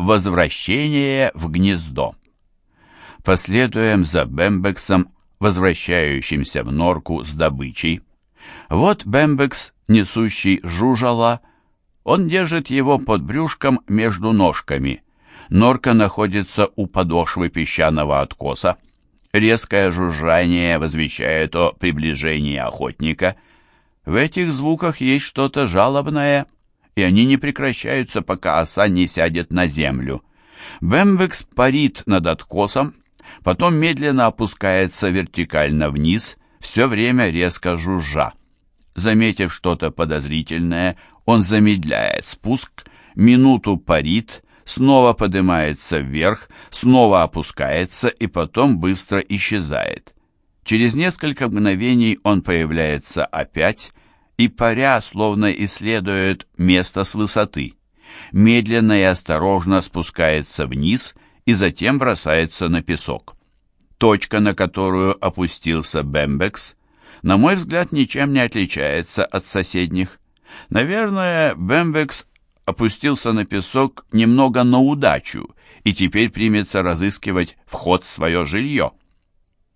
Возвращение в гнездо. Последуем за Бембексом, возвращающимся в норку с добычей. Вот Бембекс, несущий жужала, он держит его под брюшком между ножками. Норка находится у подошвы песчаного откоса. Резкое жужжание возвещает о приближении охотника. В этих звуках есть что-то жалобное, и они не прекращаются, пока оса не сядет на землю. Бембекс парит над откосом, потом медленно опускается вертикально вниз, все время резко жужжа. Заметив что-то подозрительное, он замедляет спуск, минуту парит, снова поднимается вверх, снова опускается и потом быстро исчезает. Через несколько мгновений он появляется опять и, паря, словно исследует место с высоты. Медленно и осторожно спускается вниз и затем бросается на песок. Точка, на которую опустился Бембекс, на мой взгляд, ничем не отличается от соседних. Наверное, Бембекс опустился на песок немного на удачу и теперь примется разыскивать вход в свое жилье.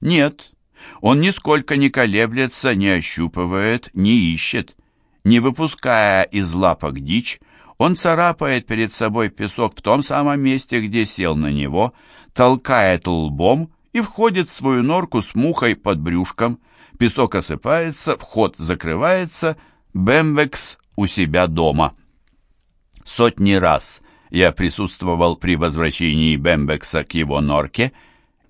Нет, он нисколько не колеблется, не ощупывает, не ищет. Не выпуская из лапок дичь, он царапает перед собой песок в том самом месте, где сел на него, толкает лбом и входит в свою норку с мухой под брюшком. Песок осыпается, вход закрывается, Бембекс у себя дома. Сотни раз я присутствовал при возвращении Бембекса к его норке —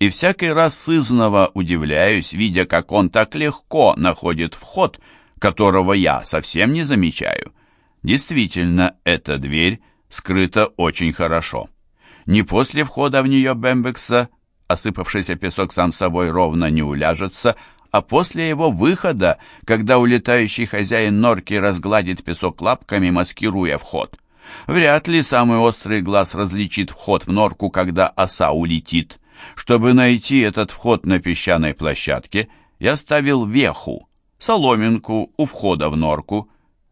и всякий раз сызново удивляюсь, видя, как он так легко находит вход, которого я совсем не замечаю. Действительно, эта дверь скрыта очень хорошо. Не после входа в нее Бембекса осыпавшийся песок сам собой ровно не уляжется, а после его выхода, когда улетающий хозяин норки разгладит песок лапками, маскируя вход. Вряд ли самый острый глаз различит вход в норку, когда оса улетит. Чтобы найти этот вход на песчаной площадке, я ставил веху, соломинку у входа в норку.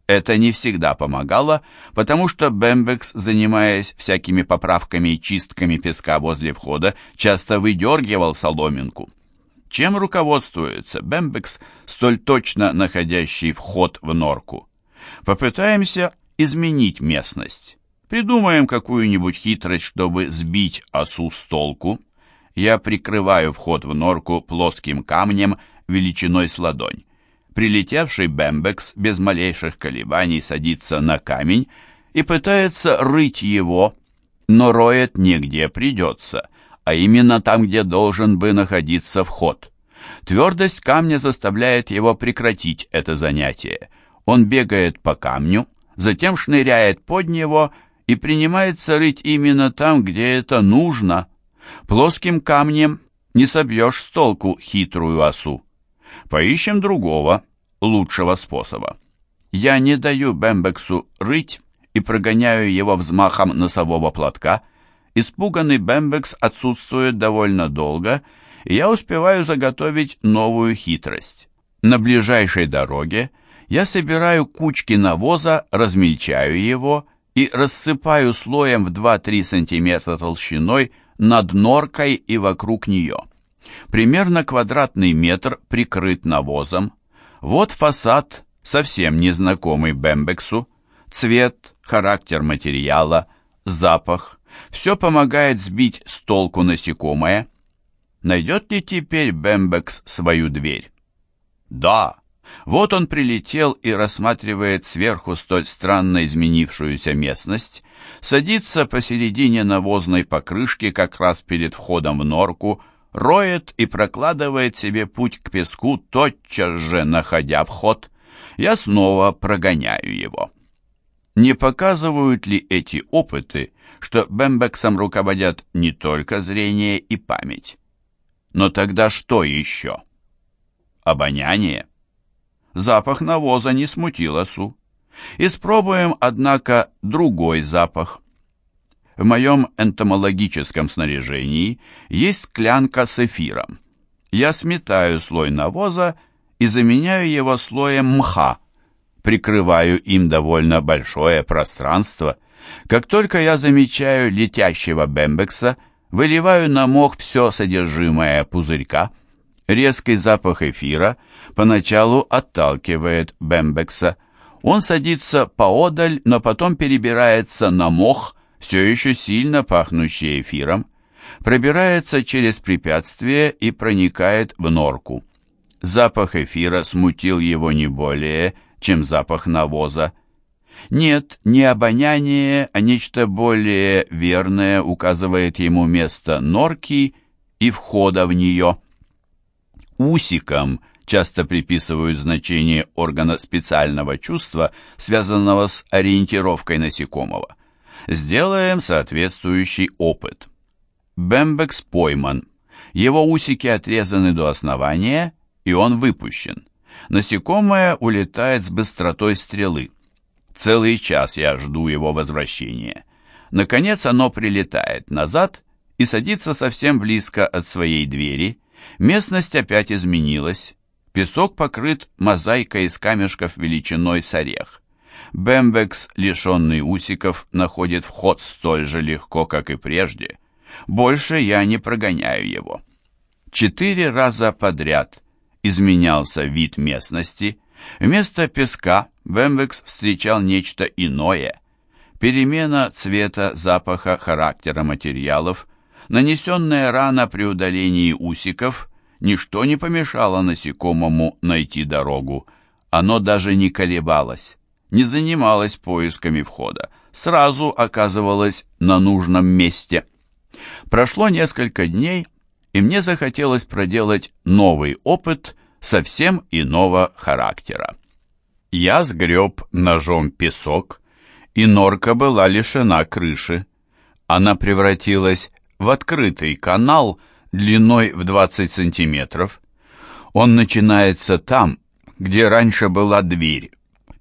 Это не всегда помогало, потому что Бембекс, занимаясь всякими поправками и чистками песка возле входа, часто выдергивал соломинку. Чем руководствуется Бембекс, столь точно находящий вход в норку? Попытаемся изменить местность. Придумаем какую-нибудь хитрость, чтобы сбить осу с толку я прикрываю вход в норку плоским камнем величиной с ладонь. Прилетевший Бэмбекс без малейших колебаний садится на камень и пытается рыть его, но роет негде придется, а именно там, где должен бы находиться вход. Твердость камня заставляет его прекратить это занятие. Он бегает по камню, затем шныряет под него и принимается рыть именно там, где это нужно – Плоским камнем не собьешь с толку хитрую осу. Поищем другого, лучшего способа. Я не даю Бембексу рыть и прогоняю его взмахом носового платка. Испуганный Бембекс отсутствует довольно долго, и я успеваю заготовить новую хитрость. На ближайшей дороге я собираю кучки навоза, размельчаю его и рассыпаю слоем в 2-3 см толщиной над норкой и вокруг нее. Примерно квадратный метр прикрыт навозом. Вот фасад, совсем незнакомый Бембексу. Цвет, характер материала, запах. Все помогает сбить с толку насекомое. Найдет ли теперь Бембекс свою дверь? Да. Вот он прилетел и рассматривает сверху столь странно изменившуюся местность, садится посередине навозной покрышки как раз перед входом в норку, роет и прокладывает себе путь к песку, тотчас же находя вход. Я снова прогоняю его. Не показывают ли эти опыты, что Бембексом руководят не только зрение и память? Но тогда что еще? Обоняние? Запах навоза не смутил осу. Испробуем, однако, другой запах. В моем энтомологическом снаряжении есть склянка с эфиром. Я сметаю слой навоза и заменяю его слоем мха, прикрываю им довольно большое пространство. Как только я замечаю летящего бембекса, выливаю на мох все содержимое пузырька. Резкий запах эфира поначалу отталкивает бембекса. Он садится поодаль, но потом перебирается на мох, все еще сильно пахнущий эфиром, пробирается через препятствие и проникает в норку. Запах эфира смутил его не более, чем запах навоза. Нет, не обоняние, а нечто более верное указывает ему место норки и входа в нее. Усиком часто приписывают значение органа специального чувства, связанного с ориентировкой насекомого. Сделаем соответствующий опыт. Бембекс пойман. Его усики отрезаны до основания, и он выпущен. Насекомое улетает с быстротой стрелы. Целый час я жду его возвращения. Наконец оно прилетает назад и садится совсем близко от своей двери. Местность опять изменилась. Песок покрыт мозаикой из камешков величиной с орех. Бэмбекс, лишенный усиков, находит вход столь же легко, как и прежде. Больше я не прогоняю его. Четыре раза подряд изменялся вид местности. Вместо песка Бэмбекс встречал нечто иное. Перемена цвета, запаха, характера материалов, нанесенная рана при удалении усиков, ничто не помешало насекомому найти дорогу. Оно даже не колебалось, не занималось поисками входа, сразу оказывалось на нужном месте. Прошло несколько дней, и мне захотелось проделать новый опыт совсем иного характера. Я сгреб ножом песок, и норка была лишена крыши. Она превратилась в открытый канал длиной в 20 сантиметров. Он начинается там, где раньше была дверь,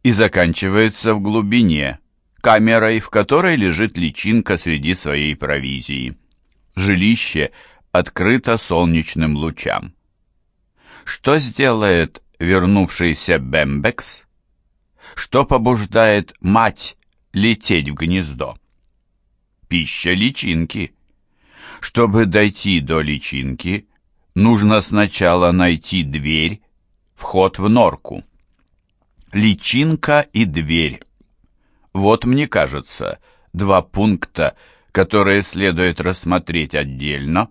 и заканчивается в глубине, камерой, в которой лежит личинка среди своей провизии. Жилище открыто солнечным лучам. Что сделает вернувшийся Бембекс? Что побуждает мать лететь в гнездо? Пища личинки. Чтобы дойти до личинки, нужно сначала найти дверь, вход в норку. Личинка и дверь. Вот, мне кажется, два пункта, которые следует рассмотреть отдельно.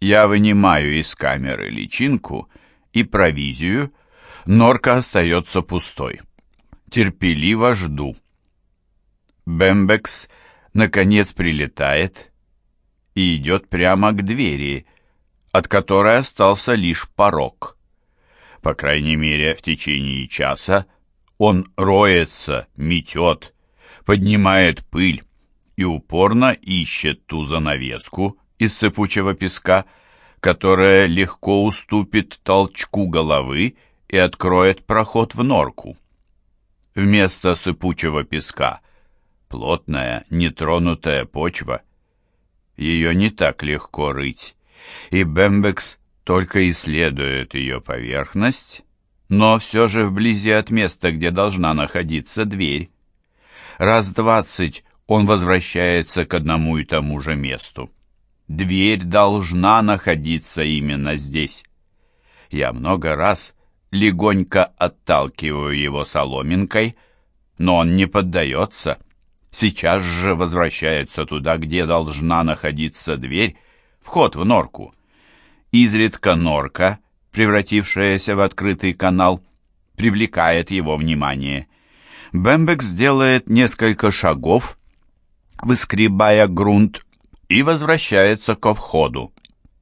Я вынимаю из камеры личинку и провизию, норка остается пустой. Терпеливо жду. Бембекс наконец прилетает и идет прямо к двери, от которой остался лишь порог. По крайней мере, в течение часа он роется, метет, поднимает пыль, и упорно ищет ту занавеску из сыпучего песка, которая легко уступит толчку головы и откроет проход в норку. Вместо сыпучего песка плотная, нетронутая почва. Ее не так легко рыть, и Бембекс только исследует ее поверхность, но все же вблизи от места, где должна находиться дверь. Раз двадцать он возвращается к одному и тому же месту. Дверь должна находиться именно здесь. Я много раз легонько отталкиваю его соломинкой, но он не поддается. Сейчас же возвращается туда, где должна находиться дверь, вход в норку. Изредка норка, превратившаяся в открытый канал, привлекает его внимание. Бэмбекс делает несколько шагов, выскребая грунт, и возвращается ко входу.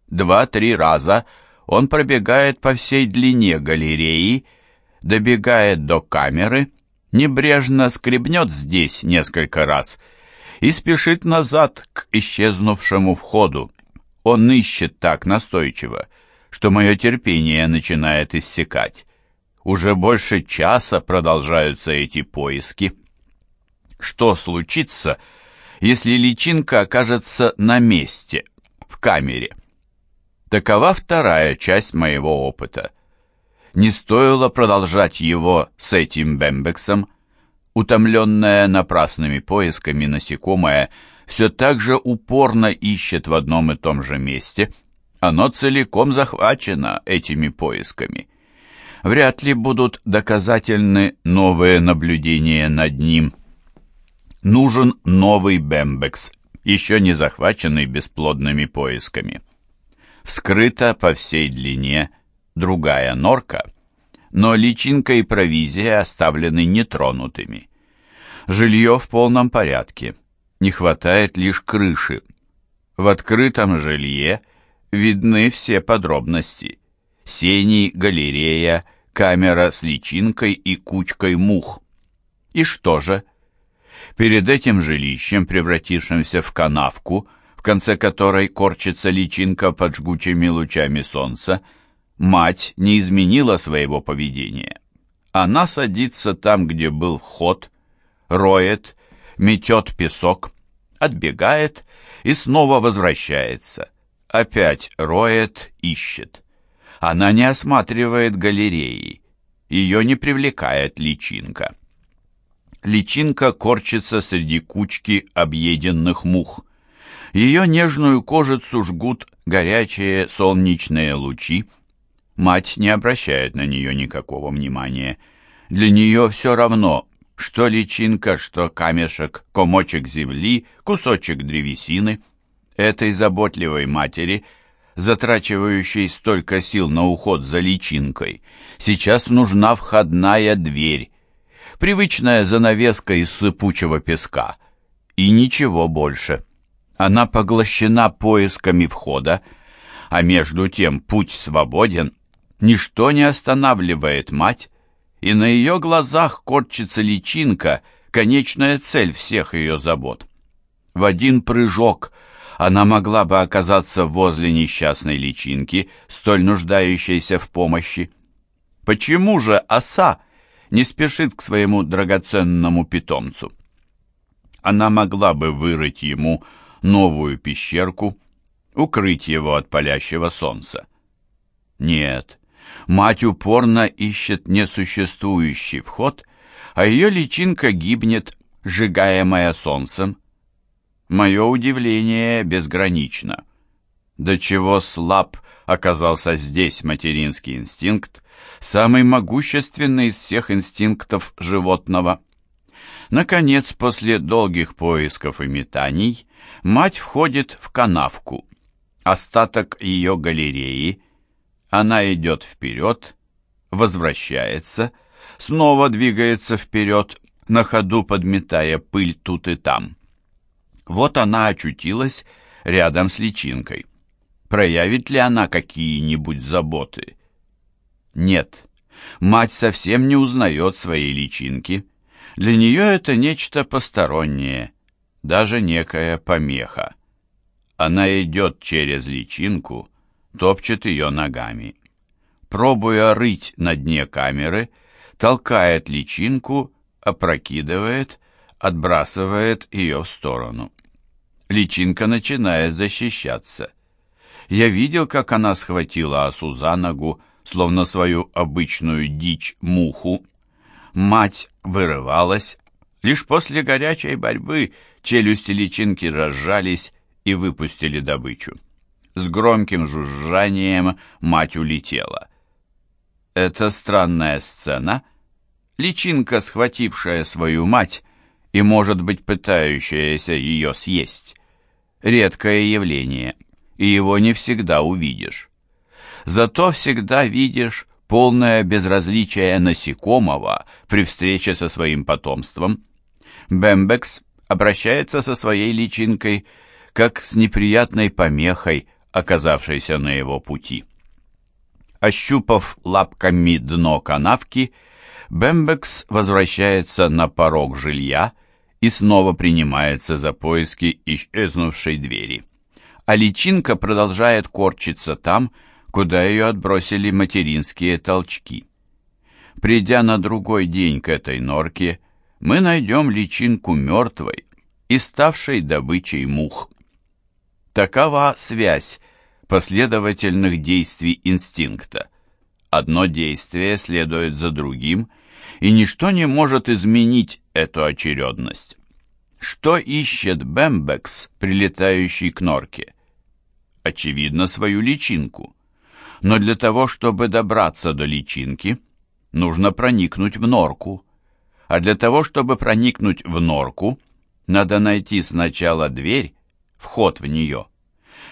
Два-три раза он пробегает по всей длине галереи, добегает до камеры, небрежно скребнет здесь несколько раз и спешит назад к исчезнувшему входу. Он ищет так настойчиво, что мое терпение начинает иссякать. Уже больше часа продолжаются эти поиски. Что случится, если личинка окажется на месте, в камере. Такова вторая часть моего опыта. Не стоило продолжать его с этим Бембексом. Утомленная напрасными поисками насекомое все так же упорно ищет в одном и том же месте. Оно целиком захвачено этими поисками. Вряд ли будут доказательны новые наблюдения над ним. Нужен новый Бембекс, еще не захваченный бесплодными поисками. Вскрыта по всей длине другая норка, но личинка и провизия оставлены нетронутыми. Жилье в полном порядке, не хватает лишь крыши. В открытом жилье видны все подробности. Сени, галерея, камера с личинкой и кучкой мух. И что же? Перед этим жилищем, превратившимся в канавку, в конце которой корчится личинка под жгучими лучами солнца, мать не изменила своего поведения. Она садится там, где был вход, роет, метет песок, отбегает и снова возвращается. Опять роет, ищет. Она не осматривает галереи. Ее не привлекает личинка. Личинка корчится среди кучки объеденных мух. Ее нежную кожицу жгут горячие солнечные лучи. Мать не обращает на нее никакого внимания. Для нее все равно, что личинка, что камешек, комочек земли, кусочек древесины. Этой заботливой матери, затрачивающей столько сил на уход за личинкой, сейчас нужна входная дверь, привычная занавеска из сыпучего песка, и ничего больше. Она поглощена поисками входа, а между тем путь свободен, ничто не останавливает мать, и на ее глазах корчится личинка, конечная цель всех ее забот. В один прыжок она могла бы оказаться возле несчастной личинки, столь нуждающейся в помощи. Почему же оса не спешит к своему драгоценному питомцу? Она могла бы вырыть ему новую пещерку, укрыть его от палящего солнца. Нет, Мать упорно ищет несуществующий вход, а ее личинка гибнет, сжигаемая солнцем. Мое удивление безгранично. До чего слаб оказался здесь материнский инстинкт, самый могущественный из всех инстинктов животного. Наконец, после долгих поисков и метаний, мать входит в канавку. Остаток ее галереи она идет вперед, возвращается, снова двигается вперед, на ходу подметая пыль тут и там. Вот она очутилась рядом с личинкой. Проявит ли она какие-нибудь заботы? Нет. Мать совсем не узнает своей личинки. Для нее это нечто постороннее, даже некая помеха. Она идет через личинку, топчет ее ногами. Пробуя рыть на дне камеры, толкает личинку, опрокидывает, отбрасывает ее в сторону. Личинка начинает защищаться. Я видел, как она схватила осу за ногу, словно свою обычную дичь-муху. Мать вырывалась. Лишь после горячей борьбы челюсти личинки разжались и выпустили добычу. С громким жужжанием мать улетела. Это странная сцена. Личинка, схватившая свою мать и, может быть, пытающаяся ее съесть. Редкое явление, и его не всегда увидишь. Зато всегда видишь полное безразличие насекомого при встрече со своим потомством. Бембекс обращается со своей личинкой как с неприятной помехой, оказавшейся на его пути. Ощупав лапками дно канавки, Бембекс возвращается на порог жилья и снова принимается за поиски исчезнувшей двери. А личинка продолжает корчиться там, куда ее отбросили материнские толчки. Придя на другой день к этой норке, мы найдем личинку мертвой и ставшей добычей мух. Такова связь последовательных действий инстинкта. Одно действие следует за другим, и ничто не может изменить эту очередность. Что ищет Бэмбекс, прилетающий к норке? Очевидно, свою личинку. Но для того, чтобы добраться до личинки, нужно проникнуть в норку. А для того, чтобы проникнуть в норку, надо найти сначала дверь, вход в нее.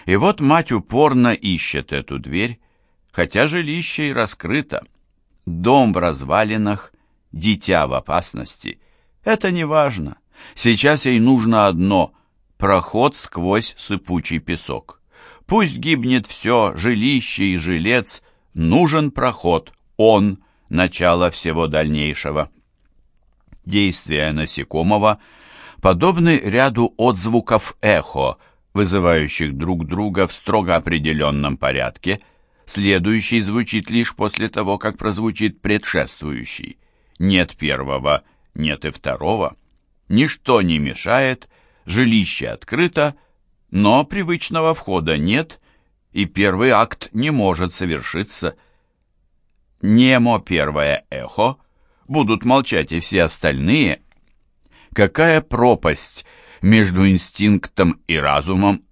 И вот мать упорно ищет эту дверь, хотя жилище и раскрыто. Дом в развалинах, дитя в опасности. Это не важно. Сейчас ей нужно одно — проход сквозь сыпучий песок. Пусть гибнет все, жилище и жилец, нужен проход, он — начало всего дальнейшего. Действия насекомого подобны ряду отзвуков эхо, вызывающих друг друга в строго определенном порядке, следующий звучит лишь после того, как прозвучит предшествующий. Нет первого, нет и второго. Ничто не мешает, жилище открыто, но привычного входа нет, и первый акт не может совершиться. Немо первое эхо, будут молчать и все остальные. Какая пропасть между инстинктом и разумом?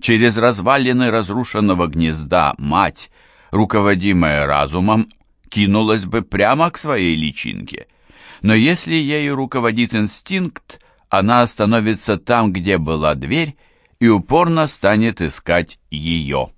Через развалины разрушенного гнезда мать, руководимая разумом, кинулась бы прямо к своей личинке. Но если ею руководит инстинкт, она остановится там, где была дверь, и упорно станет искать ее.